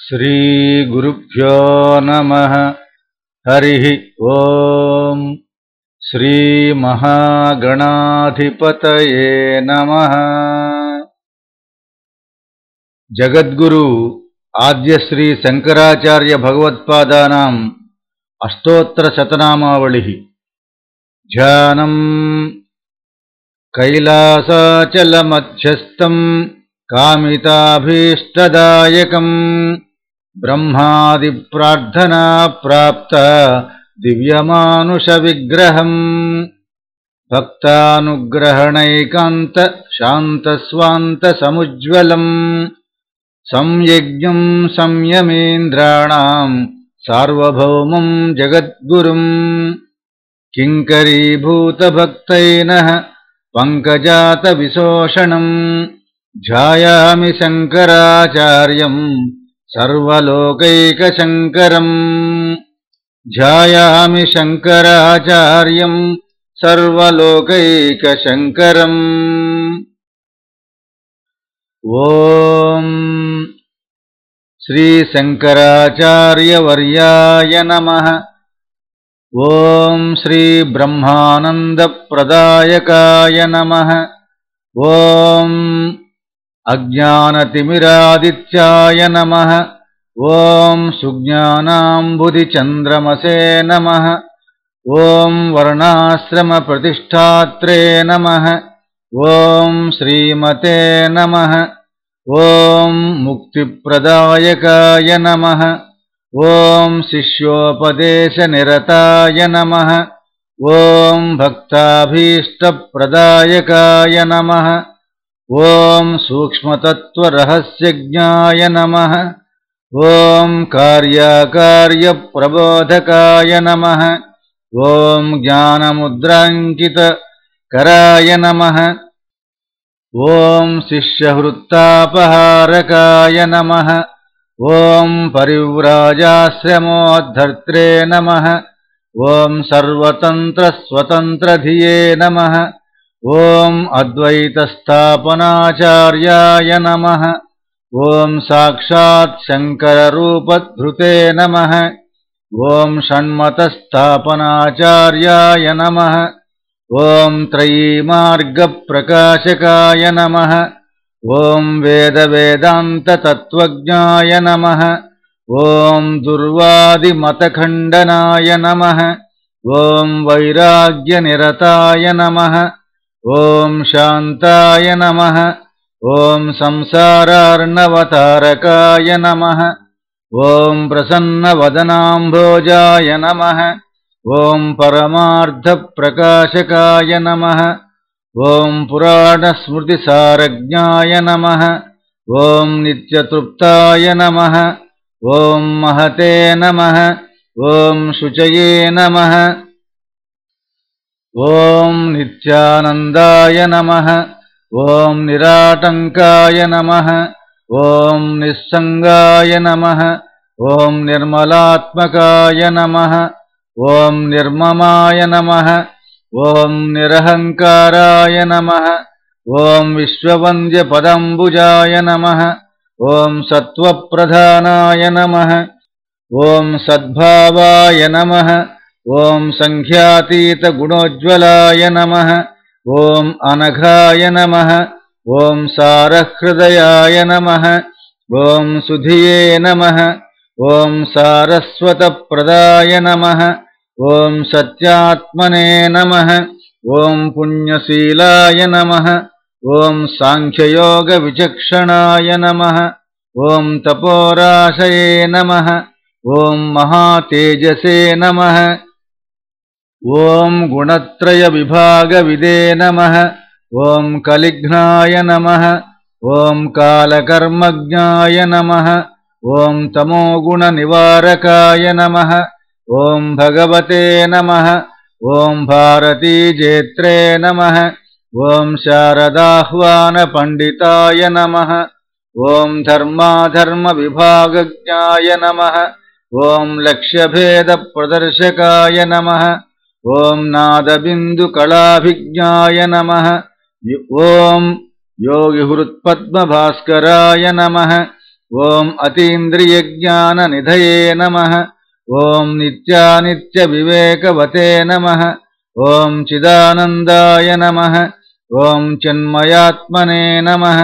श्रीगुरुभ्यो नमः। हरिः ओम्। श्रीमहागणाधिपतये नमः। जगद्गुरु आद्यश्री शङ्कराचार्यभगवत्पादानाम् अष्टोत्तरशतनामावलिः। ध्यानम्। कैलासाचलमध्यस्थम्। कामिताभीष्टदायकम् ब्रह्मादिप्रार्थना प्राप्त दिव्यमानुषविग्रहम्। भक्तानुग्रहणैकान्त शान्तस्वान्तसमुज्ज्वलम्। संयज्ञम् संयमेन्द्राणाम् सार्वभौमम् जगद्गुरुम्। किङ्करीभूतभक्तैनः पङ्कजातविशोषणम्। ध्यायामि शङ्कराचार्यम् सर्वलोकैकशङ्करम्। ध्यायामि शङ्कराचार्यम् सर्वलोकैकशङ्करम्। ॐ श्रीशङ्कराचार्यवर्याय नमः। ॐ श्रीब्रह्मानन्दप्रदायकाय नमः। ॐ अज्ञानतिमिरादित्याय नमः। ॐ सुज्ञानाम्बुधिचन्द्रमसे नमः। ॐ वर्णाश्रमप्रतिष्ठात्रे नमः। ॐ श्रीमते नमः। ॐ मुक्तिप्रदायकाय नमः। ॐ शिष्योपदेशनिरताय नमः। ॐ भक्ताभीष्टप्रदायकाय नमः। ॐ सूक्ष्मतत्त्वरहस्यज्ञाय नमः। ॐ कार्याकार्यप्रबोधकाय नमः। ॐ ज्ञानमुद्राङ्कितकराय नमः। ॐ शिष्यहृत्तापहारकाय नमः। ॐ परिव्राजाश्रमोद्धर्त्रे नमः। ॐ सर्वतन्त्रस्वतन्त्रधिये नमः। ॐ अद्वैतस्थापनाचार्याय नमः। ॐ साक्षात् शङ्कररूपधृते नमः। ॐ षण्मतस्थापनाचार्याय नमः। ॐ त्रयीमार्गप्रकाशकाय नमः। ॐ वेदवेदान्ततत्त्वज्ञाय नमः। ॐ दुर्वादिमतखण्डनाय नमः। ॐ वैराग्यनिरताय नमः ॐ शान्ताय नमः। ॐ संसारार्णवतारकाय नमः। ॐ प्रसन्नवदनाम्भोजाय नमः। ॐ परमार्धप्रकाशकाय नमः। ॐ पुराणस्मृतिसारज्ञाय नमः। ॐ नित्यतृप्ताय नमः। ॐ महते नमः। ॐ शुचये नमः ॐ नित्यानन्दाय नमः। ॐ निराटङ्काय नमः। ॐ निस्सङ्गाय नमः। ॐ निर्मलात्मकाय नमः। ॐ निर्ममाय नमः। ॐ निरहङ्काराय नमः। ॐ विश्ववन्द्यपदम्बुजाय नमः। ॐ सत्त्वप्रधानाय नमः। ॐ सद्भावाय नमः ॐ सङ्ख्यातीतगुणोज्ज्वलाय नमः। ॐ अनघाय नमः। ॐ सारहृदयाय नमः। ॐ सुधिये नमः। ॐ सारस्वतप्रदाय नमः। ॐ सत्यात्मने नमः। ॐ पुण्यशीलाय नमः। ॐ साङ्ख्ययोगविचक्षणाय नमः। ॐ तपोराशये नमः। ॐ महातेजसे नमः ॐ गुणत्रयविभागविदे नमः। ॐ कलिघ्नाय नमः। ॐ कालकर्मज्ञाय नमः। ॐ तमोगुणनिवारकाय नमः। ॐ भगवते नमः। ॐ भारतीजेत्रे नमः। ॐ शारदाह्वानपण्डिताय नमः। ॐ धर्माधर्मविभागज्ञाय नमः। ॐ लक्ष्यभेदप्रदर्शकाय नमः ॐ नादबिन्दुकलाभिज्ञाय नमः। ॐ योगिहृत्पद्मभास्कराय नमः। ॐ अतीन्द्रियज्ञाननिधये नमः। ॐ नित्यानित्यविवेकवते नमः। ॐ चिदानन्दाय नमः। ॐ चिन्मयात्मने नमः।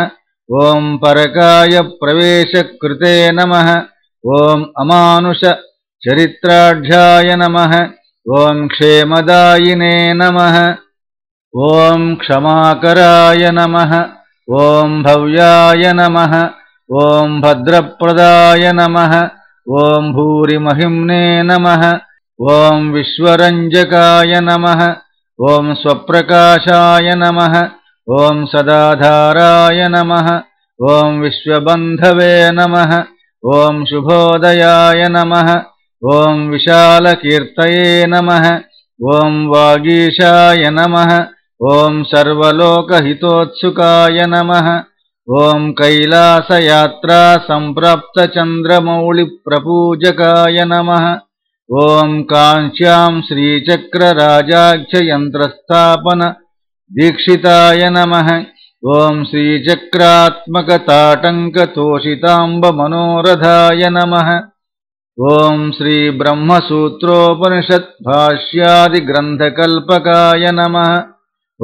ॐ परकायप्रवेशकृते नमः। ॐ अमानुषचरित्राढ्याय नमः ॐ क्षेमदायिने नमः। ॐ क्षमाकराय नमः। ॐ भव्याय नमः। ॐ भद्रप्रदाय नमः। ॐ भूरिमहिम्ने नमः। ॐ विश्वरञ्जकाय नमः। ॐ स्वप्रकाशाय नमः। ॐ सदाधाराय नमः। ॐ विश्वबन्धवे नमः। ॐ शुभोदयाय नमः ॐ विशालकीर्तये नमः। ॐ वागीशाय नमः। ॐ सर्वलोकहितोत्सुकाय नमः। ॐ कैलासयात्रासम्प्राप्तचन्द्रमौळिप्रपूजकाय नमः। ॐ काञ्च्याम् श्रीचक्रराजाख्ययन्त्रस्थापन दीक्षिताय नमः। ॐ श्रीचक्रात्मकताटङ्कतोषिताम्बमनोरथाय नमः ॐ श्रीब्रह्मसूत्रोपनिषद्भाष्यादिग्रन्थकल्पकाय नमः।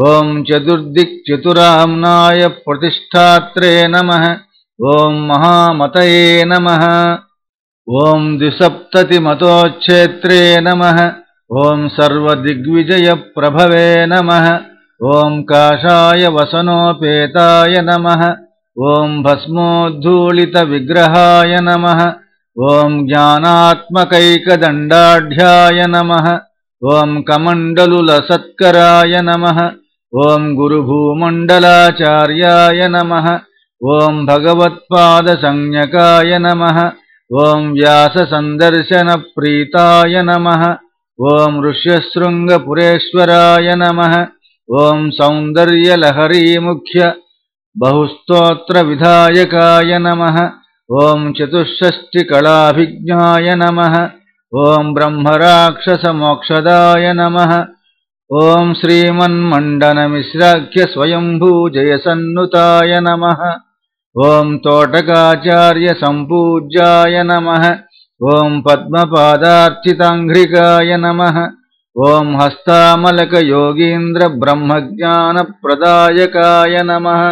ॐ चतुर्दिक्चतुराम्नाय प्रतिष्ठात्रे नमः। ॐ महामतये नमः। ॐ द्विसप्ततिमतोच्छेत्रे नमः। ॐ सर्वदिग्विजयप्रभवे नमः। ॐ काषाय वसनोपेताय नमः। ॐ भस्मोद्धूलितविग्रहाय नमः। ॐ ज्ञानात्मकैकदण्डाढ्याय नमः ॐ कमण्डलुलसत्कराय नमः ॐ गुरुभूमण्डलाचार्याय नमः ॐ भगवत्पादसंज्ञकाय नमः ॐ व्याससन्दर्शनप्रीताय नमः ॐ ऋष्यशृङ्गपुरेश्वराय नमः ॐ सौन्दर्यलहरीमुख्य बहुस्तोत्रविधायकाय नमः ॐ चतुष्षष्टिकलाभिज्ञाय नमः ॐ ब्रह्मराक्षसमोक्षदाय नमः ॐ श्रीमन्मण्डनमिश्राख्यस्वयम्भूजयसन्नुताय नमः ॐ तोटकाचार्यसम्पूज्याय नमः ॐ पद्मपादार्चिताङ्घ्रिकाय नमः ॐ हस्तामलकयोगीन्द्रब्रह्मज्ञानप्रदायकाय नमः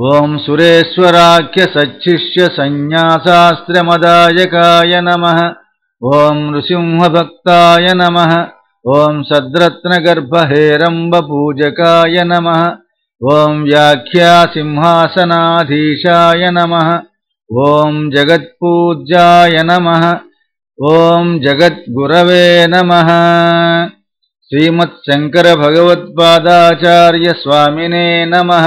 ॐ सुरेश्वराख्यसच्छिष्यसंज्ञाशास्त्रमदायकाय नमः। ॐ नृसिंहभक्ताय नमः। ॐ सद्रत्नगर्भहेरम्बपूजकाय नमः। ॐ व्याख्यासिंहासनाधीशाय नमः। ॐ जगत्पूज्याय नमः। ॐ जगद्गुरवे नमः। श्रीमत्शङ्करभगवत्पादाचार्यस्वामिने नमः